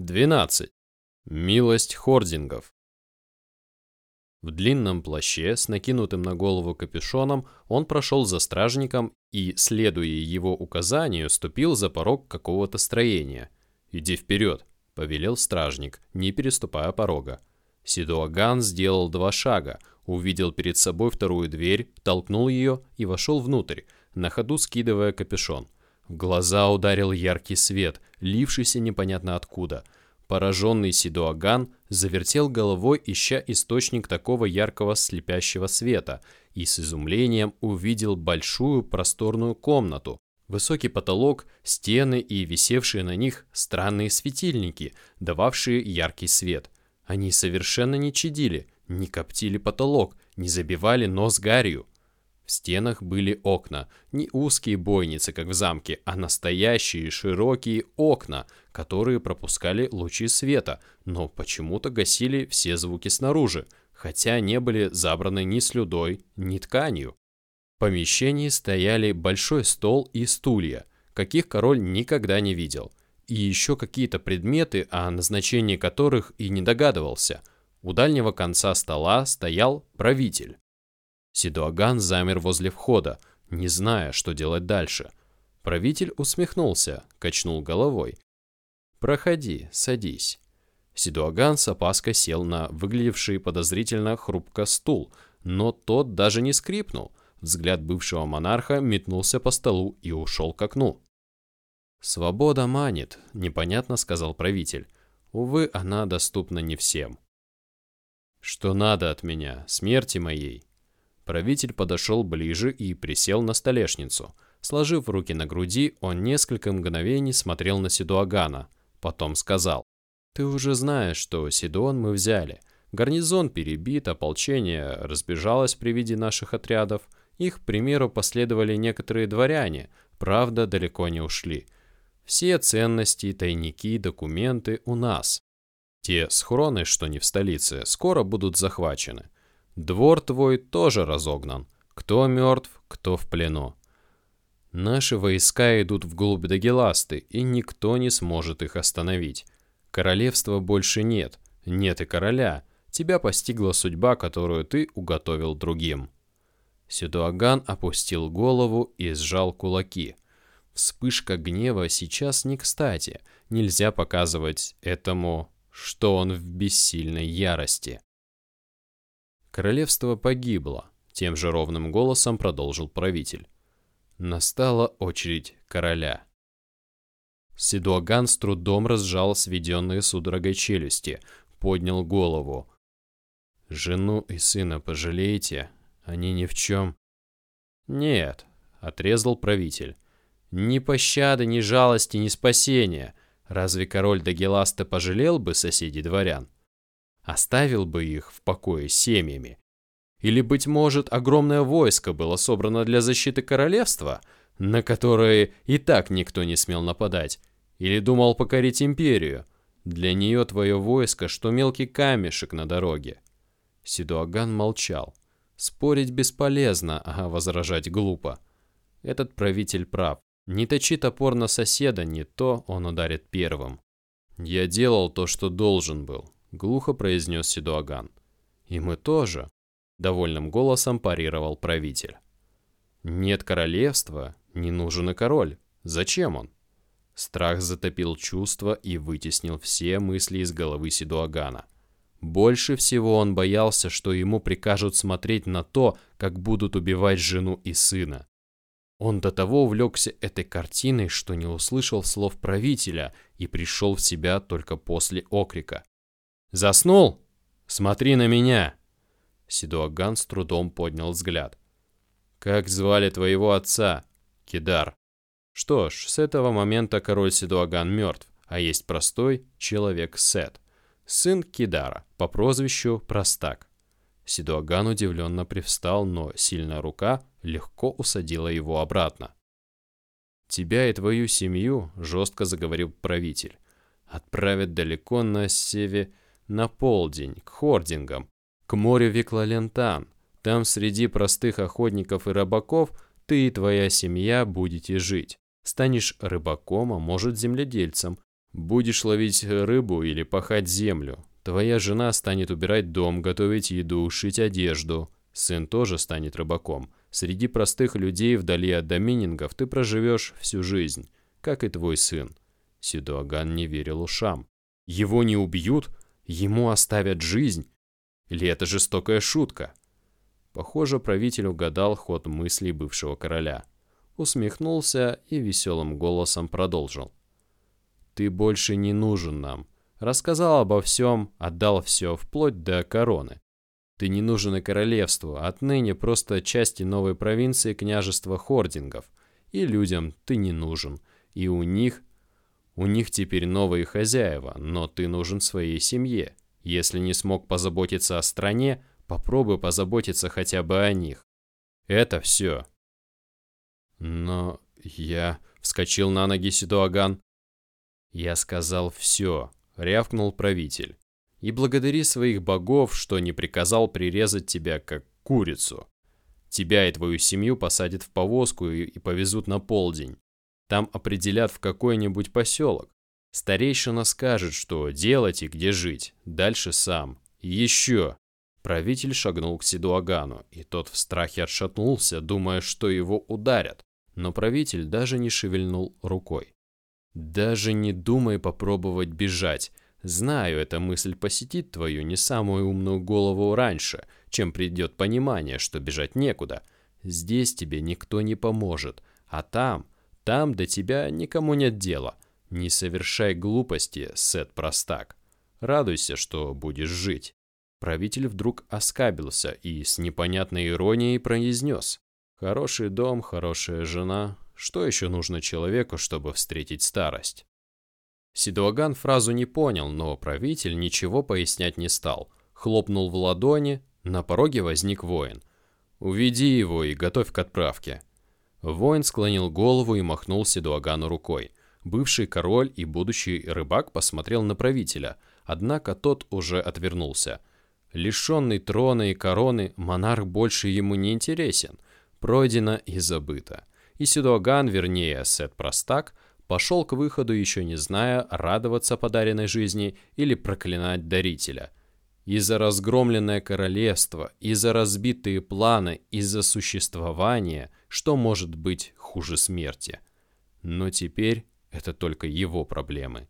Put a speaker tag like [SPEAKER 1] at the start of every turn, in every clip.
[SPEAKER 1] 12. Милость хордингов. В длинном плаще с накинутым на голову капюшоном он прошел за стражником и, следуя его указанию, ступил за порог какого-то строения. «Иди вперед», — повелел стражник, не переступая порога. Сидуаган сделал два шага, увидел перед собой вторую дверь, толкнул ее и вошел внутрь, на ходу скидывая капюшон. В глаза ударил яркий свет, лившийся непонятно откуда. Пораженный Сидуаган завертел головой, ища источник такого яркого слепящего света, и с изумлением увидел большую просторную комнату. Высокий потолок, стены и висевшие на них странные светильники, дававшие яркий свет. Они совершенно не чадили, не коптили потолок, не забивали нос гарью. В стенах были окна, не узкие бойницы, как в замке, а настоящие широкие окна, которые пропускали лучи света, но почему-то гасили все звуки снаружи, хотя не были забраны ни слюдой, ни тканью. В помещении стояли большой стол и стулья, каких король никогда не видел, и еще какие-то предметы, о назначении которых и не догадывался. У дальнего конца стола стоял правитель. Сидуаган замер возле входа, не зная, что делать дальше. Правитель усмехнулся, качнул головой. «Проходи, садись». Сидуаган с опаской сел на выглядевший подозрительно хрупко стул, но тот даже не скрипнул. Взгляд бывшего монарха метнулся по столу и ушел к окну. «Свобода манит», — непонятно сказал правитель. «Увы, она доступна не всем». «Что надо от меня, смерти моей?» Правитель подошел ближе и присел на столешницу. Сложив руки на груди, он несколько мгновений смотрел на Сидуагана. Потом сказал, «Ты уже знаешь, что Сидуан мы взяли. Гарнизон перебит, ополчение разбежалось при виде наших отрядов. Их примеру последовали некоторые дворяне, правда, далеко не ушли. Все ценности, тайники, документы у нас. Те схроны, что не в столице, скоро будут захвачены. Двор твой тоже разогнан. Кто мертв, кто в плену. Наши войска идут вглубь Дагеласты, и никто не сможет их остановить. Королевства больше нет, нет и короля. Тебя постигла судьба, которую ты уготовил другим. Сидуаган опустил голову и сжал кулаки. Вспышка гнева сейчас не кстати. Нельзя показывать этому, что он в бессильной ярости. Королевство погибло, тем же ровным голосом продолжил правитель. Настала очередь короля. Сидуаган с трудом разжал сведенные судорогой челюсти, поднял голову. «Жену и сына пожалеете? Они ни в чем». «Нет», — отрезал правитель. «Ни пощады, ни жалости, ни спасения. Разве король Дагеласта пожалел бы соседей дворян?» Оставил бы их в покое семьями. Или, быть может, огромное войско было собрано для защиты королевства, на которое и так никто не смел нападать, или думал покорить империю. Для нее твое войско, что мелкий камешек на дороге. Сидуаган молчал. Спорить бесполезно, а возражать глупо. Этот правитель прав. Не точи топор на соседа, не то он ударит первым. Я делал то, что должен был. — глухо произнес Сидуаган. «И мы тоже», — довольным голосом парировал правитель. «Нет королевства, не нужен и король. Зачем он?» Страх затопил чувства и вытеснил все мысли из головы Сидуагана. Больше всего он боялся, что ему прикажут смотреть на то, как будут убивать жену и сына. Он до того увлекся этой картиной, что не услышал слов правителя и пришел в себя только после окрика. Заснул? Смотри на меня!» Сидуаган с трудом поднял взгляд. «Как звали твоего отца?» «Кидар». Что ж, с этого момента король Сидуаган мертв, а есть простой человек Сет, сын Кидара, по прозвищу Простак. Сидуаган удивленно привстал, но сильная рука легко усадила его обратно. «Тебя и твою семью», — жестко заговорил правитель, — «отправят далеко на север на полдень, к хордингам, к морю Виклалентан. Там среди простых охотников и рыбаков ты и твоя семья будете жить. Станешь рыбаком, а может земледельцем. Будешь ловить рыбу или пахать землю. Твоя жена станет убирать дом, готовить еду, шить одежду. Сын тоже станет рыбаком. Среди простых людей вдали от доминингов ты проживешь всю жизнь, как и твой сын. Сидуаган не верил ушам. Его не убьют? Ему оставят жизнь? Или это жестокая шутка? Похоже, правитель угадал ход мыслей бывшего короля. Усмехнулся и веселым голосом продолжил. «Ты больше не нужен нам. Рассказал обо всем, отдал все, вплоть до короны. Ты не нужен и королевству, отныне просто части новой провинции княжества Хордингов. И людям ты не нужен. И у них... У них теперь новые хозяева, но ты нужен своей семье. Если не смог позаботиться о стране, попробуй позаботиться хотя бы о них. Это все. Но я... Вскочил на ноги Сидуаган. Я сказал все, рявкнул правитель и благодари своих богов, что не приказал прирезать тебя, как курицу. Тебя и твою семью посадят в повозку и, и повезут на полдень. Там определят в какой-нибудь поселок. Старейшина скажет, что делать и где жить. Дальше сам. Еще. Правитель шагнул к Сидуагану, и тот в страхе отшатнулся, думая, что его ударят. Но правитель даже не шевельнул рукой. «Даже не думай попробовать бежать. Знаю, эта мысль посетит твою не самую умную голову раньше, чем придет понимание, что бежать некуда. Здесь тебе никто не поможет, а там, там до тебя никому нет дела. Не совершай глупости, Сет Простак. Радуйся, что будешь жить. Правитель вдруг оскабился и с непонятной иронией произнес. Хороший дом, хорошая жена. Что еще нужно человеку, чтобы встретить старость? Сидуаган фразу не понял, но правитель ничего пояснять не стал. Хлопнул в ладони, на пороге возник воин. «Уведи его и готовь к отправке». Воин склонил голову и махнул Сидуагану рукой. Бывший король и будущий рыбак посмотрел на правителя, однако тот уже отвернулся. Лишенный трона и короны, монарх больше ему не интересен. Пройдено и забыто. И Сидуаган, вернее, Сет Простак – пошел к выходу, еще не зная, радоваться подаренной жизни или проклинать дарителя. И за разгромленное королевство, и за разбитые планы, и за существование, что может быть хуже смерти. Но теперь это только его проблемы.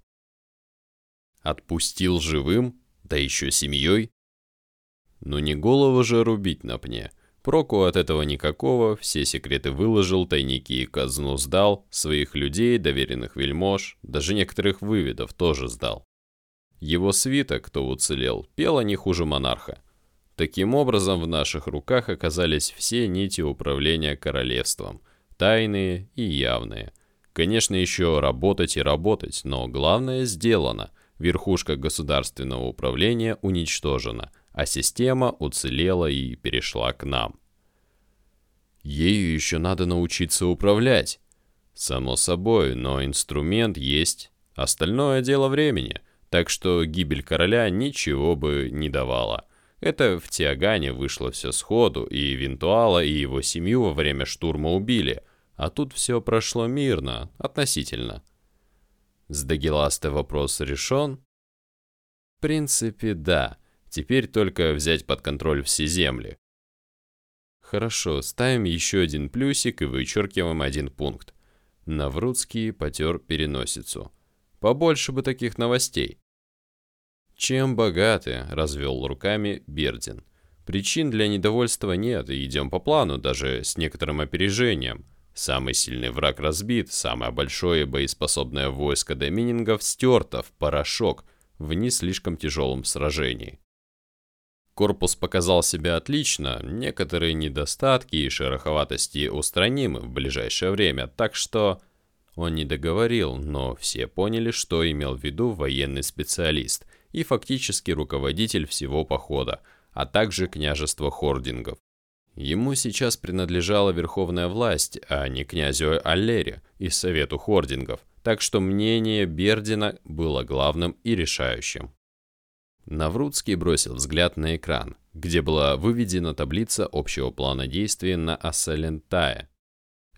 [SPEAKER 1] Отпустил живым, да еще семьей? Ну не голову же рубить на пне. Проку от этого никакого, все секреты выложил, тайники и казну сдал, своих людей, доверенных вельмож, даже некоторых выведов тоже сдал. Его свита, кто уцелел, пела не хуже монарха. Таким образом, в наших руках оказались все нити управления королевством, тайные и явные. Конечно, еще работать и работать, но главное сделано. Верхушка государственного управления уничтожена – а система уцелела и перешла к нам. Ею еще надо научиться управлять. Само собой, но инструмент есть. Остальное дело времени. Так что гибель короля ничего бы не давала. Это в Тиагане вышло все сходу, и Винтуала, и его семью во время штурма убили. А тут все прошло мирно, относительно. С Дагеластой вопрос решен? В принципе, да. Теперь только взять под контроль все земли. Хорошо, ставим еще один плюсик и вычеркиваем один пункт. Наврудский потер переносицу. Побольше бы таких новостей. Чем богаты, развел руками Бердин. Причин для недовольства нет, и идем по плану, даже с некоторым опережением. Самый сильный враг разбит, самое большое боеспособное войско доминингов стерто в порошок в не слишком тяжелом сражении. Корпус показал себя отлично, некоторые недостатки и шероховатости устранимы в ближайшее время, так что... Он не договорил, но все поняли, что имел в виду военный специалист и фактически руководитель всего похода, а также княжество хордингов. Ему сейчас принадлежала верховная власть, а не князю Аллере и совету хордингов, так что мнение Бердина было главным и решающим. Наврудский бросил взгляд на экран, где была выведена таблица общего плана действий на Ассалентае.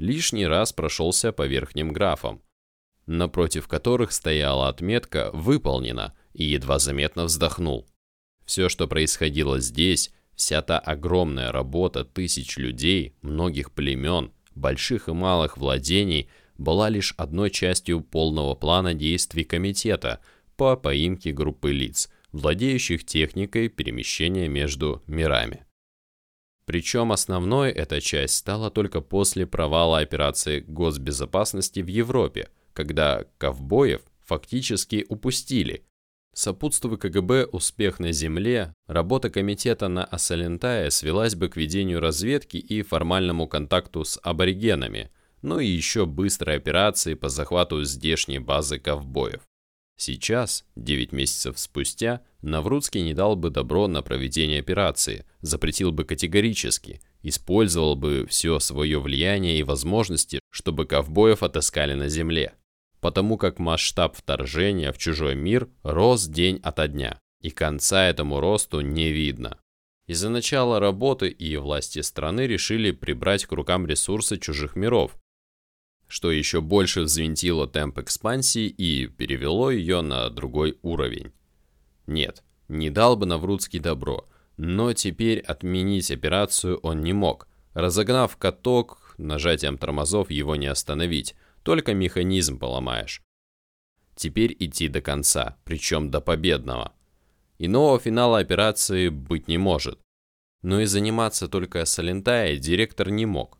[SPEAKER 1] Лишний раз прошелся по верхним графам. напротив которых стояла отметка «Выполнено», и едва заметно вздохнул. Все, что происходило здесь, вся та огромная работа тысяч людей, многих племен, больших и малых владений, была лишь одной частью полного плана действий комитета по поимке группы лиц, владеющих техникой перемещения между мирами. Причем основной эта часть стала только после провала операции госбезопасности в Европе, когда ковбоев фактически упустили. Сопутствуя КГБ успех на Земле, работа комитета на Ассалентае свелась бы к ведению разведки и формальному контакту с аборигенами, ну и еще быстрой операции по захвату здешней базы ковбоев. Сейчас, 9 месяцев спустя, Наврудский не дал бы добро на проведение операции, запретил бы категорически, использовал бы все свое влияние и возможности, чтобы ковбоев отыскали на земле. Потому как масштаб вторжения в чужой мир рос день ото дня, и конца этому росту не видно. Из-за начала работы и власти страны решили прибрать к рукам ресурсы чужих миров, что еще больше взвинтило темп экспансии и перевело ее на другой уровень. Нет, не дал бы Наврудский добро, но теперь отменить операцию он не мог. Разогнав каток, нажатием тормозов его не остановить, только механизм поломаешь. Теперь идти до конца, причем до победного. Иного финала операции быть не может. Но и заниматься только Салентая директор не мог.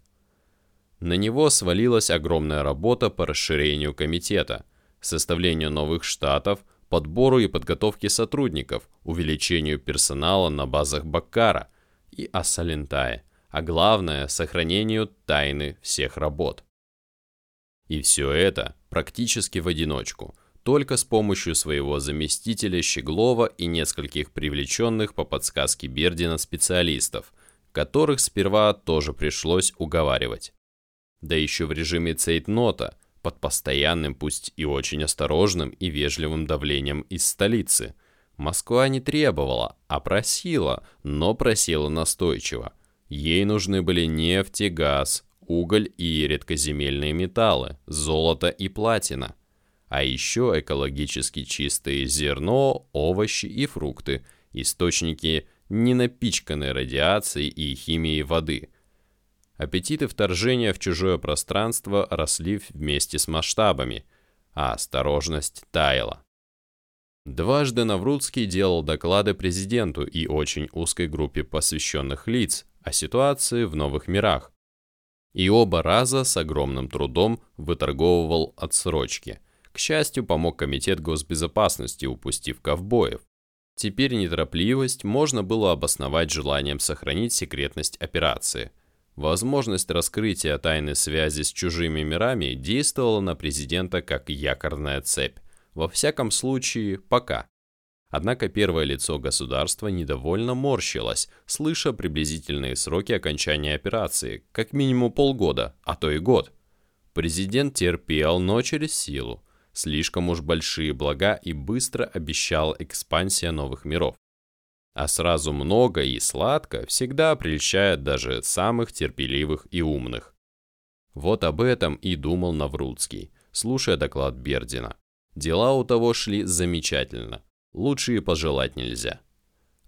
[SPEAKER 1] На него свалилась огромная работа по расширению комитета, составлению новых штатов, подбору и подготовке сотрудников, увеличению персонала на базах Баккара и Ассалентае, а главное – сохранению тайны всех работ. И все это практически в одиночку, только с помощью своего заместителя Щеглова и нескольких привлеченных по подсказке Бердина специалистов, которых сперва тоже пришлось уговаривать да еще в режиме цейтнота, под постоянным, пусть и очень осторожным и вежливым давлением из столицы. Москва не требовала, а просила, но просила настойчиво. Ей нужны были нефть и газ, уголь и редкоземельные металлы, золото и платина. А еще экологически чистые зерно, овощи и фрукты, источники не напичканной радиацией и химией воды – Аппетиты вторжения в чужое пространство росли вместе с масштабами, а осторожность таяла. Дважды Наврудский делал доклады президенту и очень узкой группе посвященных лиц о ситуации в новых мирах. И оба раза с огромным трудом выторговывал отсрочки. К счастью, помог Комитет госбезопасности, упустив ковбоев. Теперь неторопливость можно было обосновать желанием сохранить секретность операции – Возможность раскрытия тайной связи с чужими мирами действовала на президента как якорная цепь. Во всяком случае, пока. Однако первое лицо государства недовольно морщилось, слыша приблизительные сроки окончания операции, как минимум полгода, а то и год. Президент терпел, но через силу. Слишком уж большие блага и быстро обещал экспансия новых миров. А сразу много и сладко всегда прельщает даже самых терпеливых и умных. Вот об этом и думал Наврудский, слушая доклад Бердина. Дела у того шли замечательно, лучше и пожелать нельзя.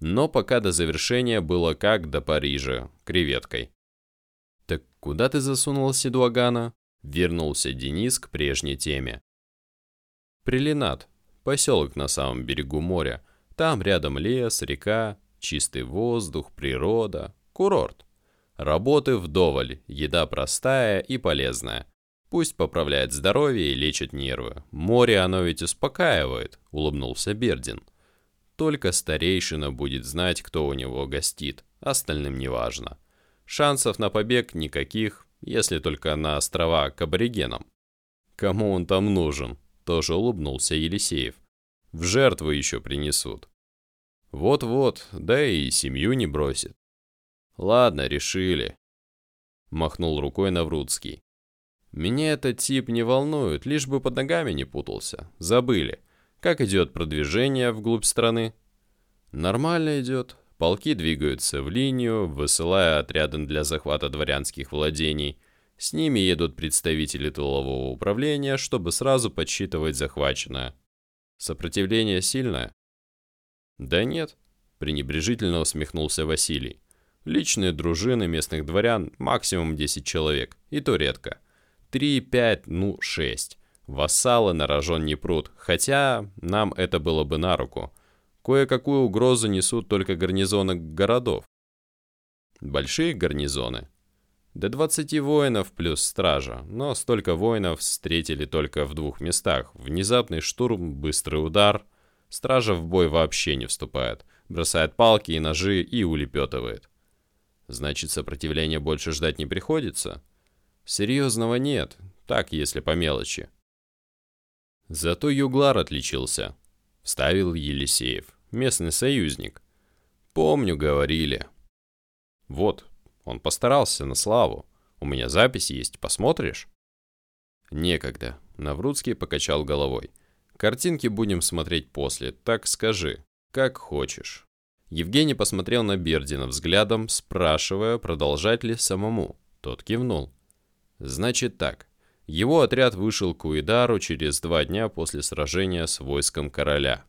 [SPEAKER 1] Но пока до завершения было как до Парижа, креветкой. «Так куда ты засунул Седуагана?» Вернулся Денис к прежней теме. Прилинат, поселок на самом берегу моря, там рядом лес, река, чистый воздух, природа, курорт. Работы вдоволь, еда простая и полезная. Пусть поправляет здоровье и лечит нервы. Море оно ведь успокаивает, улыбнулся Бердин. Только старейшина будет знать, кто у него гостит, остальным не важно. Шансов на побег никаких, если только на острова к аборигенам. Кому он там нужен? Тоже улыбнулся Елисеев. В жертву еще принесут. Вот-вот, да и семью не бросит. Ладно, решили. Махнул рукой Наврудский. Меня этот тип не волнует, лишь бы под ногами не путался. Забыли. Как идет продвижение вглубь страны? Нормально идет. Полки двигаются в линию, высылая отряды для захвата дворянских владений. С ними едут представители тылового управления, чтобы сразу подсчитывать захваченное. Сопротивление сильное? Да нет, пренебрежительно усмехнулся Василий. Личные дружины местных дворян максимум 10 человек, и то редко. 3, 5, ну 6. Вассалы на рожон не прут, хотя нам это было бы на руку. Кое-какую угрозу несут только гарнизоны городов. Большие гарнизоны. До 20 воинов плюс стража, но столько воинов встретили только в двух местах. Внезапный штурм, быстрый удар. Стража в бой вообще не вступает. Бросает палки и ножи и улепетывает. Значит, сопротивления больше ждать не приходится? Серьезного нет, так если по мелочи. Зато Юглар отличился, вставил Елисеев, местный союзник. Помню, говорили. Вот, он постарался на славу. У меня запись есть, посмотришь? Некогда. Наврудский покачал головой. Картинки будем смотреть после, так скажи, как хочешь. Евгений посмотрел на Бердина взглядом, спрашивая, продолжать ли самому. Тот кивнул. Значит так. Его отряд вышел к Уидару через два дня после сражения с войском короля.